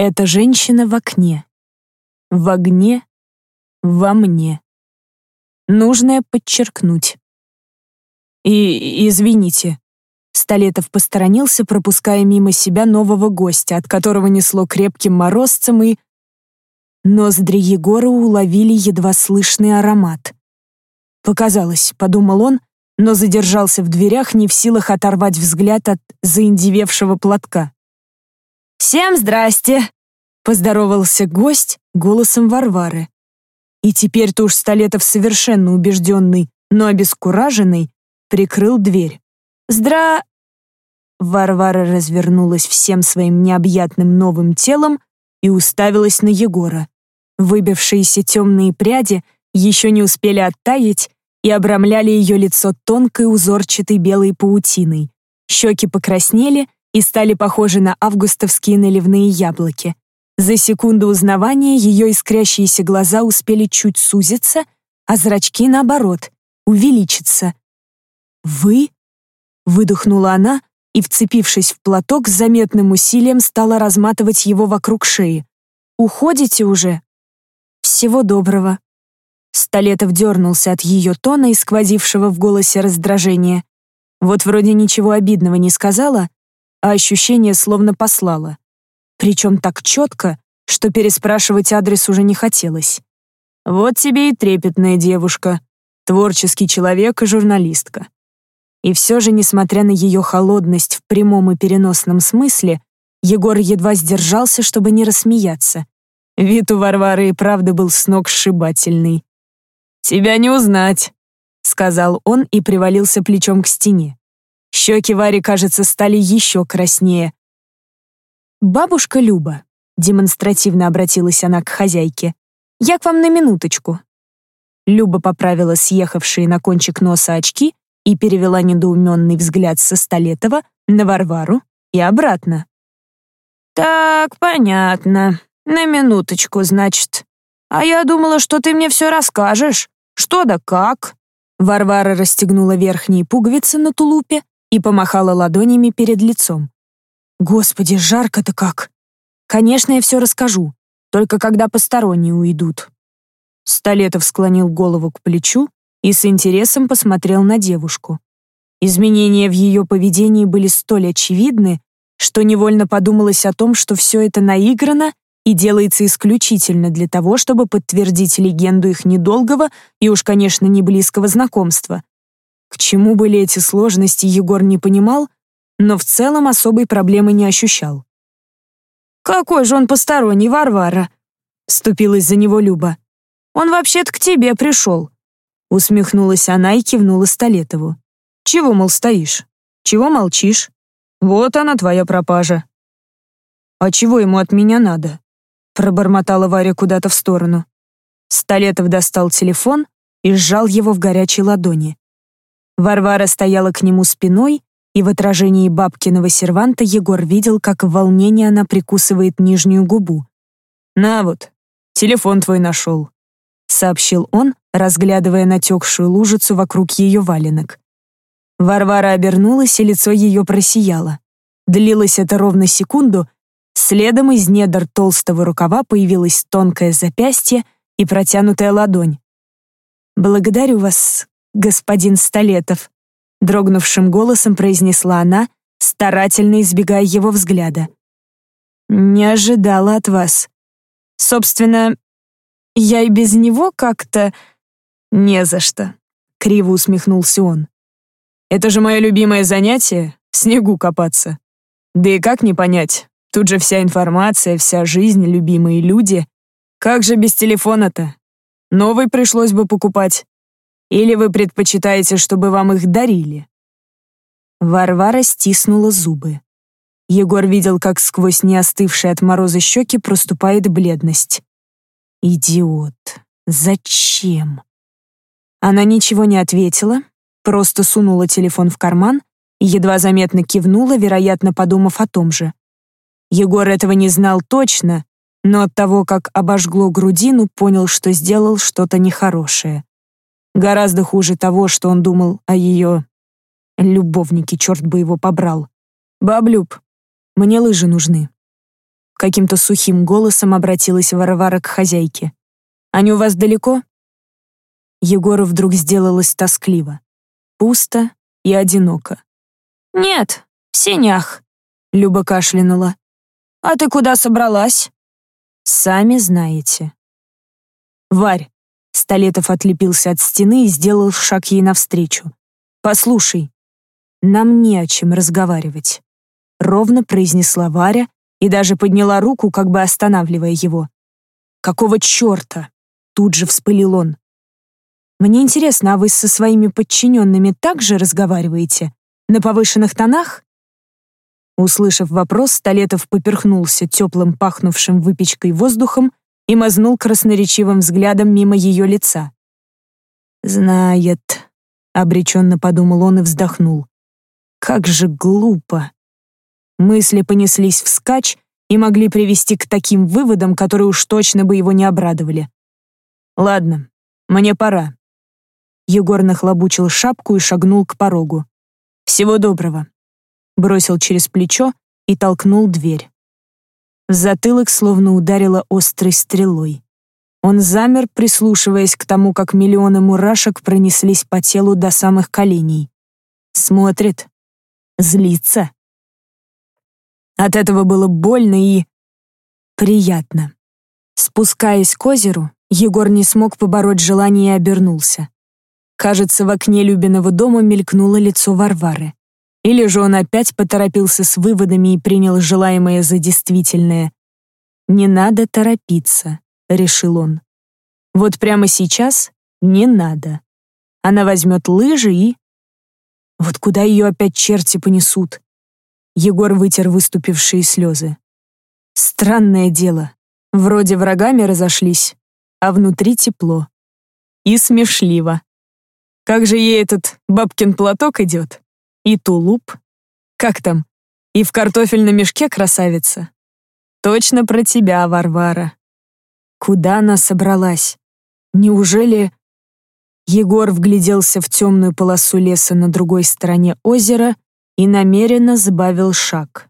Эта женщина в окне. В огне, во мне. Нужное подчеркнуть. И извините. Столетов посторонился, пропуская мимо себя нового гостя, от которого несло крепким морозцем и... Ноздри Егора уловили едва слышный аромат. «Показалось», — подумал он, но задержался в дверях, не в силах оторвать взгляд от заиндевевшего платка. «Всем здрасте!» — поздоровался гость голосом Варвары. И теперь-то уж Столетов совершенно убежденный, но обескураженный, прикрыл дверь. «Здра...» Варвара развернулась всем своим необъятным новым телом и уставилась на Егора. Выбившиеся темные пряди еще не успели оттаять и обрамляли ее лицо тонкой узорчатой белой паутиной. Щеки покраснели и стали похожи на августовские наливные яблоки. За секунду узнавания ее искрящиеся глаза успели чуть сузиться, а зрачки, наоборот, увеличиться. «Вы?» — выдохнула она и, вцепившись в платок, с заметным усилием стала разматывать его вокруг шеи. «Уходите уже?» «Всего доброго». Столетов дернулся от ее тона и в голосе раздражения. Вот вроде ничего обидного не сказала, а ощущение словно послала. Причем так четко, что переспрашивать адрес уже не хотелось. Вот тебе и трепетная девушка, творческий человек и журналистка. И все же, несмотря на ее холодность в прямом и переносном смысле, Егор едва сдержался, чтобы не рассмеяться. Вид у Варвары и правда был с ног сшибательный. «Тебя не узнать», — сказал он и привалился плечом к стене. Щеки Вари, кажется, стали еще краснее, «Бабушка Люба», — демонстративно обратилась она к хозяйке, «я к вам на минуточку». Люба поправила съехавшие на кончик носа очки и перевела недоуменный взгляд со Столетова на Варвару и обратно. «Так, понятно. На минуточку, значит. А я думала, что ты мне все расскажешь. Что да как?» Варвара расстегнула верхние пуговицы на тулупе и помахала ладонями перед лицом. Господи, жарко-то как! Конечно, я все расскажу, только когда посторонние уйдут. Столетов склонил голову к плечу и с интересом посмотрел на девушку. Изменения в ее поведении были столь очевидны, что невольно подумалось о том, что все это наиграно и делается исключительно для того, чтобы подтвердить легенду их недолгого и уж, конечно, не близкого знакомства. К чему были эти сложности, Егор не понимал, но в целом особой проблемы не ощущал. «Какой же он посторонний, Варвара?» — вступилась за него Люба. «Он вообще-то к тебе пришел». Усмехнулась она и кивнула Столетову. «Чего, мол, стоишь? Чего молчишь? Вот она, твоя пропажа». «А чего ему от меня надо?» пробормотала Варя куда-то в сторону. Столетов достал телефон и сжал его в горячей ладони. Варвара стояла к нему спиной и в отражении бабкиного серванта Егор видел, как в волнении она прикусывает нижнюю губу. «На вот, телефон твой нашел», — сообщил он, разглядывая натекшую лужицу вокруг ее валенок. Варвара обернулась, и лицо ее просияло. Длилось это ровно секунду, следом из недр толстого рукава появилось тонкое запястье и протянутая ладонь. «Благодарю вас, господин Столетов», дрогнувшим голосом произнесла она, старательно избегая его взгляда. «Не ожидала от вас. Собственно, я и без него как-то...» «Не за что», — криво усмехнулся он. «Это же мое любимое занятие — снегу копаться. Да и как не понять, тут же вся информация, вся жизнь, любимые люди. Как же без телефона-то? Новый пришлось бы покупать. Или вы предпочитаете, чтобы вам их дарили?» Варвара стиснула зубы. Егор видел, как сквозь неостывшие от мороза щеки проступает бледность. «Идиот! Зачем?» Она ничего не ответила, просто сунула телефон в карман и едва заметно кивнула, вероятно, подумав о том же. Егор этого не знал точно, но от того, как обожгло грудину, понял, что сделал что-то нехорошее. Гораздо хуже того, что он думал о ее любовнике, черт бы его побрал. «Баблюб, мне лыжи нужны». каким-то сухим голосом обратилась Варвара к хозяйке. «Они у вас далеко?» Егору вдруг сделалось тоскливо. Пусто и одиноко. «Нет, в сенях», — Люба кашлянула. «А ты куда собралась?» «Сами знаете». «Варь», — Столетов отлепился от стены и сделал шаг ей навстречу. «Послушай, нам не о чем разговаривать», — ровно произнесла Варя и даже подняла руку, как бы останавливая его. «Какого черта?» — тут же вспылил он. «Мне интересно, а вы со своими подчиненными также разговариваете? На повышенных тонах?» Услышав вопрос, Столетов поперхнулся теплым пахнувшим выпечкой воздухом и мазнул красноречивым взглядом мимо ее лица. «Знает», — обреченно подумал он и вздохнул. «Как же глупо!» Мысли понеслись вскачь и могли привести к таким выводам, которые уж точно бы его не обрадовали. «Ладно, мне пора». Егор нахлобучил шапку и шагнул к порогу. «Всего доброго», — бросил через плечо и толкнул дверь. В затылок словно ударило острой стрелой. Он замер, прислушиваясь к тому, как миллионы мурашек пронеслись по телу до самых коленей. Смотрит. Злится. От этого было больно и... приятно. Спускаясь к озеру, Егор не смог побороть желание и обернулся. Кажется, в окне Любиного дома мелькнуло лицо Варвары. Или же он опять поторопился с выводами и принял желаемое за действительное. «Не надо торопиться», — решил он. «Вот прямо сейчас не надо. Она возьмет лыжи и...» Вот куда ее опять черти понесут? Егор вытер выступившие слезы. Странное дело. Вроде врагами разошлись, а внутри тепло. И смешливо. Как же ей этот бабкин платок идет? И тулуп? Как там? И в картофельном мешке красавица? Точно про тебя, Варвара. Куда она собралась? Неужели... Егор вгляделся в темную полосу леса на другой стороне озера и намеренно сбавил шаг.